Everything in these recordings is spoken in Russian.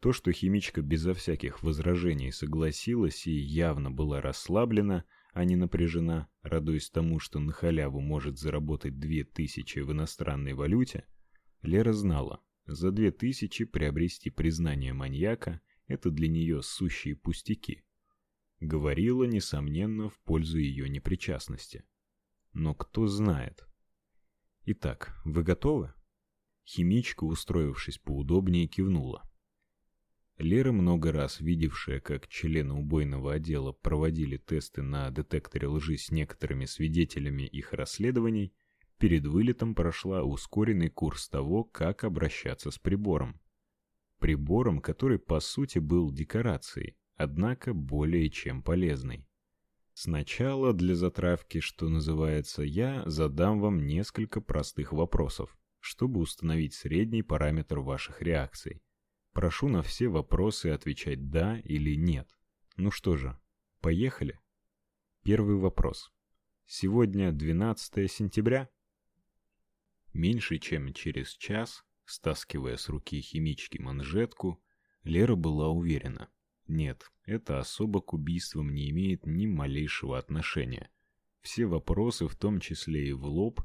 То, что химичка безо всяких возражений согласилась и явно была расслаблена, а не напряжена, радуясь тому, что на халяву может заработать две тысячи в иностранной валюте, Лера знала, за две тысячи приобрести признание маньяка – это для нее сущие пустяки. Говорила, несомненно, в пользу ее непричастности. Но кто знает. Итак, вы готовы? Химичка, устроившись поудобнее, кивнула. Лера, много раз видевшая, как члены убойного отдела проводили тесты на детекторе лжи с некоторыми свидетелями их расследований, перед вылетом прошла ускоренный курс того, как обращаться с прибором. Прибором, который по сути был декорацией, однако более чем полезной. Сначала для затравки, что называется, я задам вам несколько простых вопросов, чтобы установить средний параметр ваших реакций. Прошу на все вопросы отвечать да или нет. Ну что же, поехали. Первый вопрос. Сегодня 12 сентября. Меньше чем через час, стаскивая с руки химички манжетку, Лера была уверена. Нет, это особо к убийствам не имеет ни малейшего отношения. Все вопросы, в том числе и в лоб,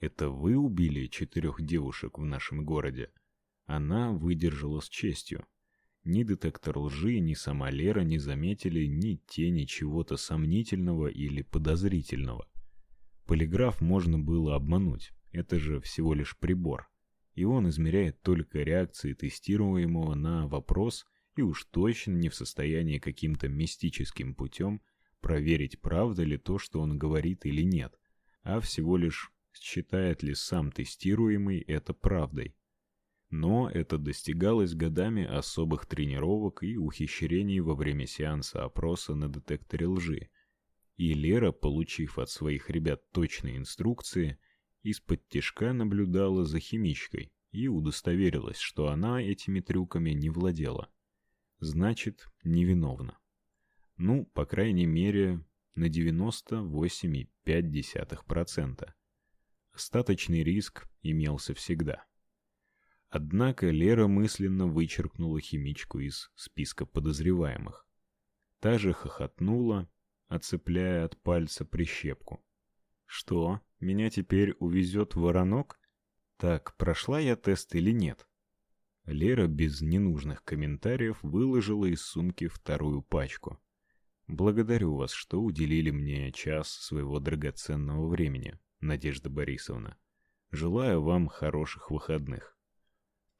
это вы убили четырех девушек в нашем городе? Она выдержала с честью. Ни детектор лжи, ни сама Лера не заметили ни тени чего-то сомнительного или подозрительного. Полиграф можно было обмануть. Это же всего лишь прибор. И он измеряет только реакции тестируемого на вопрос и уж точно не в состоянии каким-то мистическим путем проверить, правда ли то, что он говорит или нет, а всего лишь считает ли сам тестируемый это правдой. Но это достигалось годами особых тренировок и ухищрений во время сеанса опроса на детекторе лжи. И Лера, получив от своих ребят точные инструкции, из-под тишка наблюдала за химичкой и удостоверилась, что она этими трюками не владела. Значит, невиновна. Ну, по крайней мере, на 98,5%. Остаточный риск имелся всегда. Однако Лера мысленно вычеркнула химичку из списка подозреваемых. Та же хохотнула, отцепляя от пальца прищепку. Что, меня теперь увезет воронок? Так, прошла я тест или нет? Лера без ненужных комментариев выложила из сумки вторую пачку. Благодарю вас, что уделили мне час своего драгоценного времени, Надежда Борисовна. Желаю вам хороших выходных.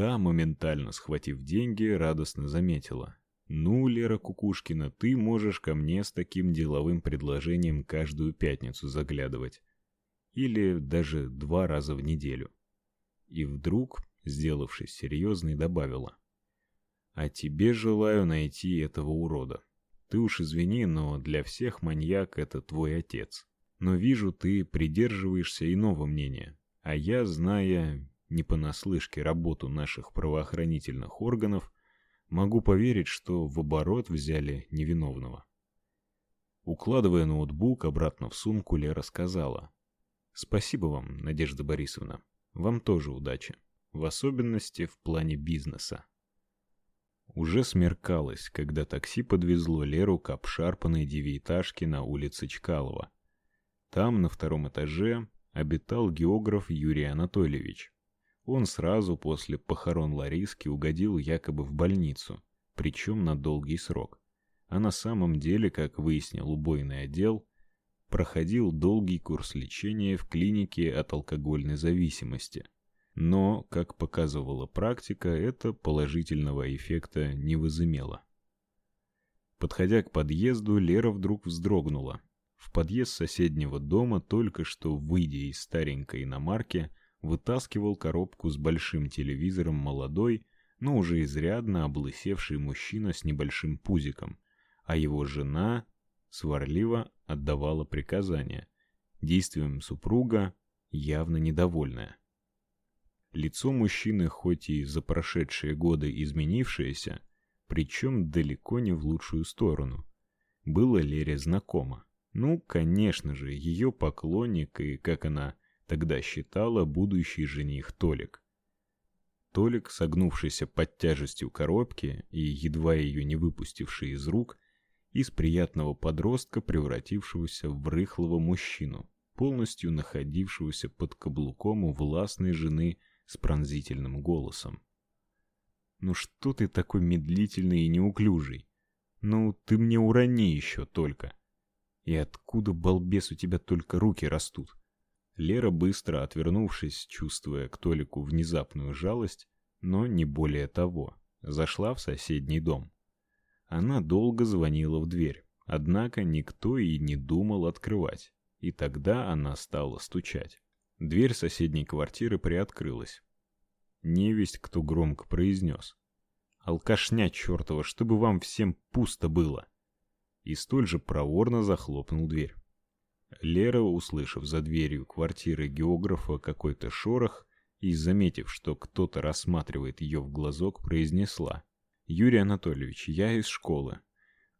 Та, моментально схватив деньги, радостно заметила: "Ну, Лера Кукушкина, ты можешь ко мне с таким деловым предложением каждую пятницу заглядывать, или даже два раза в неделю". И вдруг, сделавшись серьезной, добавила: "А тебе желаю найти этого урода. Ты уж извини, но для всех маньяк это твой отец. Но вижу, ты придерживаешься иного мнения. А я, зная не понаслышке работу наших правоохранительных органов, могу поверить, что в оборот взяли невиновного. Укладывая ноутбук обратно в сумку, Лера сказала: "Спасибо вам, Надежда Борисовна. Вам тоже удачи, в особенности в плане бизнеса". Уже смеркалось, когда такси подвезло Леру к обшарпанной девятиэтажке на улице Чкалова. Там, на втором этаже, обитал географ Юрий Анатольевич. Он сразу после похорон Лариски угодил якобы в больницу, причем на долгий срок. А на самом деле, как выяснил убойный отдел, проходил долгий курс лечения в клинике от алкогольной зависимости. Но, как показывала практика, это положительного эффекта не возымело. Подходя к подъезду, Лера вдруг вздрогнула. В подъезд соседнего дома, только что выйдя из старенькой иномарки, вытаскивал коробку с большим телевизором молодой, но уже изрядно облысевший мужчина с небольшим пузиком, а его жена сварливо отдавала приказания, действием супруга явно недовольная. Лицо мужчины хоть и за прошедшие годы изменившееся, причем далеко не в лучшую сторону, было Лере знакомо. Ну, конечно же, ее поклонник и, как она тогда считала будущий жених Толик. Толик, согнувшийся под тяжестью коробки и едва ее не выпустивший из рук, из приятного подростка, превратившегося в рыхлого мужчину, полностью находившегося под каблуком у властной жены с пронзительным голосом. «Ну что ты такой медлительный и неуклюжий? Ну, ты мне урони еще только!» «И откуда, балбес, у тебя только руки растут?» Лера, быстро отвернувшись, чувствуя к Толику внезапную жалость, но не более того, зашла в соседний дом. Она долго звонила в дверь, однако никто и не думал открывать, и тогда она стала стучать. Дверь соседней квартиры приоткрылась. Невесть кто громко произнес. «Алкашня чертова, чтобы вам всем пусто было!» И столь же проворно захлопнул дверь. Лера, услышав за дверью квартиры географа какой-то шорох и заметив, что кто-то рассматривает ее в глазок, произнесла: "Юрий Анатольевич, я из школы.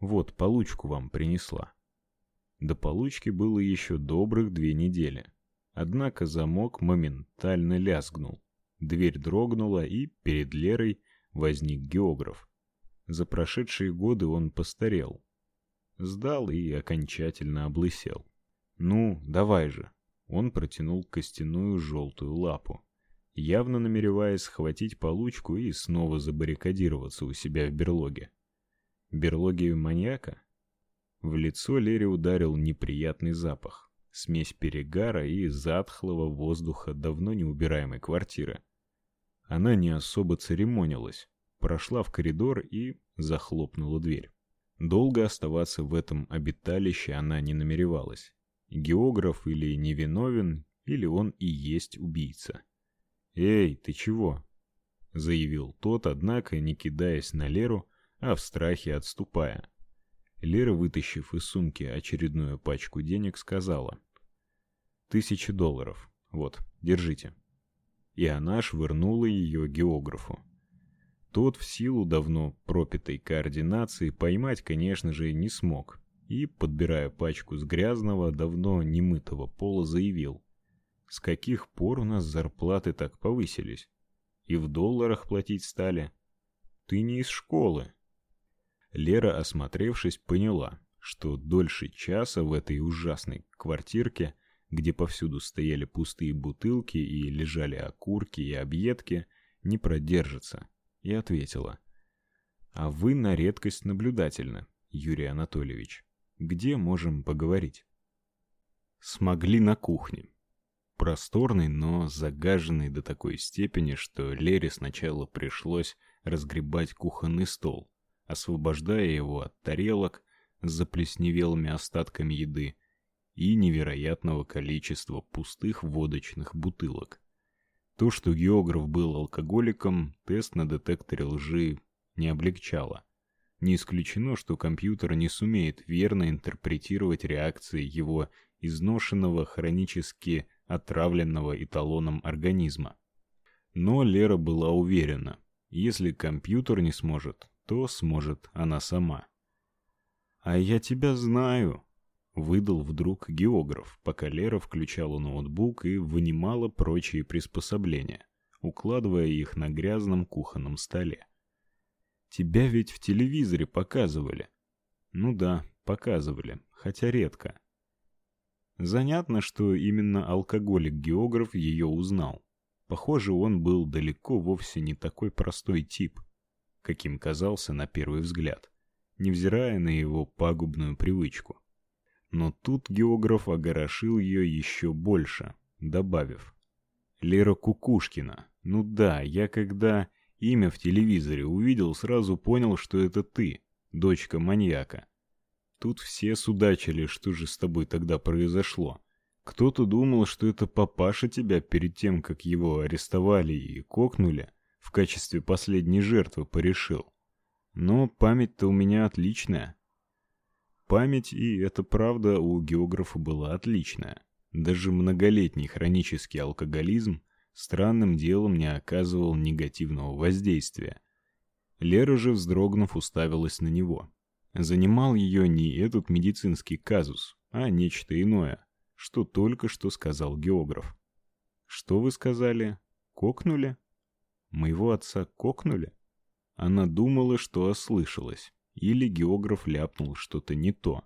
Вот получку вам принесла". До получки было еще добрых две недели. Однако замок моментально лязгнул. Дверь дрогнула, и перед Лерой возник географ. За прошедшие годы он постарел, сдал и окончательно облысел. Ну, давай же. Он протянул костяную желтую лапу, явно намереваясь схватить получку и снова забаррикадироваться у себя в берлоге. Берлоге маньяка? В лицо Лере ударил неприятный запах, смесь перегара и затхлого воздуха давно не убираемой квартиры. Она не особо церемонилась, прошла в коридор и захлопнула дверь. Долго оставаться в этом обиталище она не намеревалась. Географ или невиновен, или он и есть убийца. «Эй, ты чего?» — заявил тот, однако не кидаясь на Леру, а в страхе отступая. Лера, вытащив из сумки очередную пачку денег, сказала. «Тысяча долларов. Вот, держите». И она швырнула ее географу. Тот в силу давно пропитой координации поймать, конечно же, не смог, и, подбирая пачку с грязного, давно немытого пола, заявил. «С каких пор у нас зарплаты так повысились? И в долларах платить стали? Ты не из школы». Лера, осмотревшись, поняла, что дольше часа в этой ужасной квартирке, где повсюду стояли пустые бутылки и лежали окурки и объедки, не продержится, и ответила. «А вы на редкость наблюдательны, Юрий Анатольевич». Где можем поговорить? Смогли на кухне. Просторный, но загаженный до такой степени, что Лере сначала пришлось разгребать кухонный стол, освобождая его от тарелок с заплесневелыми остатками еды и невероятного количества пустых водочных бутылок. То, что географ был алкоголиком, тест на детекторе лжи не облегчало. Не исключено, что компьютер не сумеет верно интерпретировать реакции его изношенного, хронически отравленного эталоном организма. Но Лера была уверена, если компьютер не сможет, то сможет она сама. «А я тебя знаю», — выдал вдруг географ, пока Лера включала ноутбук и вынимала прочие приспособления, укладывая их на грязном кухонном столе. Тебя ведь в телевизоре показывали. Ну да, показывали, хотя редко. Занятно, что именно алкоголик-географ ее узнал. Похоже, он был далеко вовсе не такой простой тип, каким казался на первый взгляд, невзирая на его пагубную привычку. Но тут географ огорошил ее еще больше, добавив: "Лера Кукушкина. Ну да, я когда Имя в телевизоре увидел, сразу понял, что это ты, дочка маньяка. Тут все судачили, что же с тобой тогда произошло. Кто-то думал, что это папаша тебя перед тем, как его арестовали и кокнули, в качестве последней жертвы порешил. Но память-то у меня отличная. Память, и это правда, у географа была отличная. Даже многолетний хронический алкоголизм странным делом не оказывал негативного воздействия. Лера же, вздрогнув, уставилась на него. Занимал ее не этот медицинский казус, а нечто иное, что только что сказал географ. «Что вы сказали? Кокнули?» Моего отца кокнули? Она думала, что ослышалась, или географ ляпнул что-то не то.